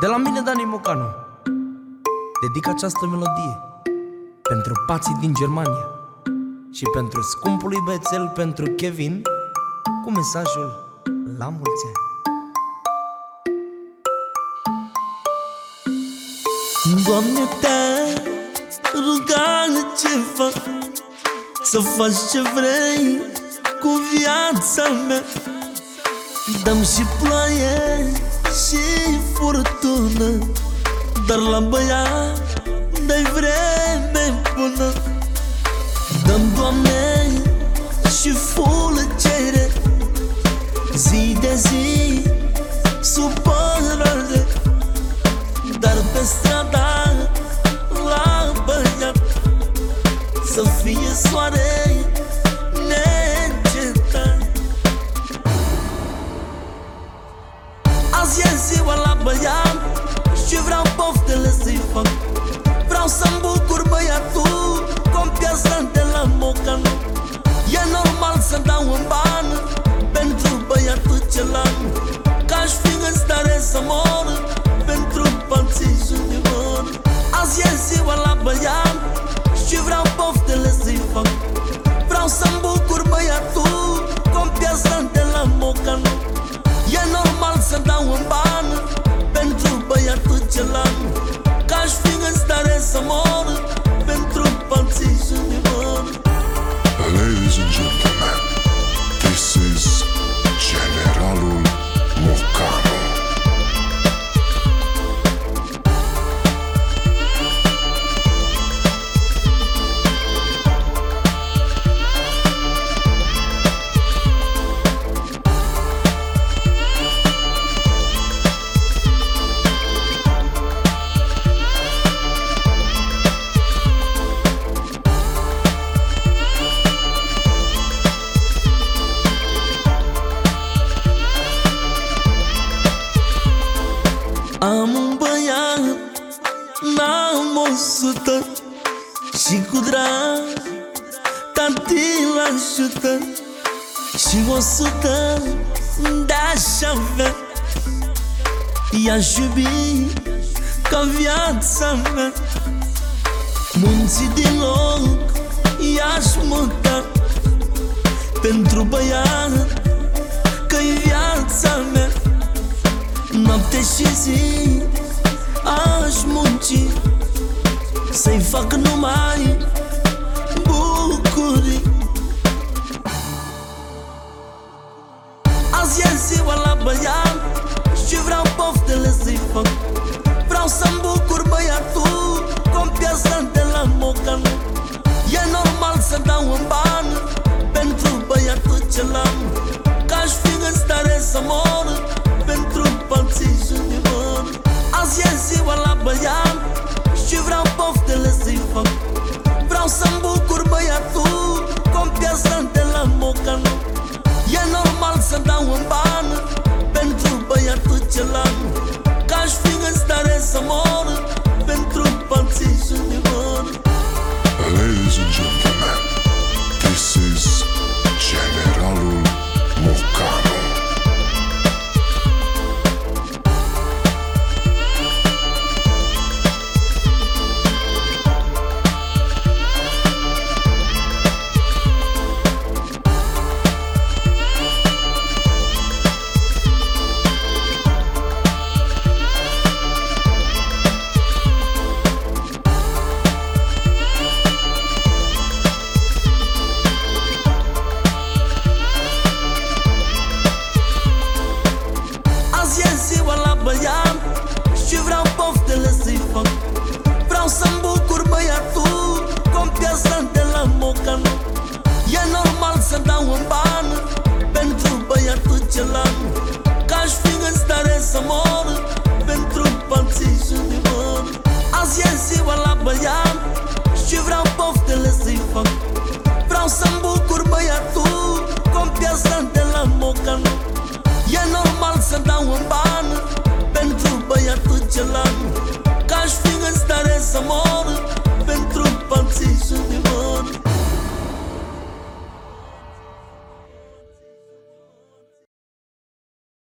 De la mine, Dani Mocanu. Dedic această melodie Pentru pații din Germania Și pentru scumpului bețel, pentru Kevin Cu mesajul La mulți ani Doamne, te rugane ce fac Să faci ce vrei cu viața mea. Dăm și ploaie și furtună Dar la băiat de vreme bună. ajută Și cu drag Tati îl ajută Și o sută Da, și avea I-aș iubi Ca viața mea. Munții din loc I-aș muta Pentru băiat Că-i viața mea. Noapte și zi Aș munci să-i fac numai bucurii. Azi e ziua la băiat. Și vreau poftele să-i fac. Vreau să-mi bucur to love.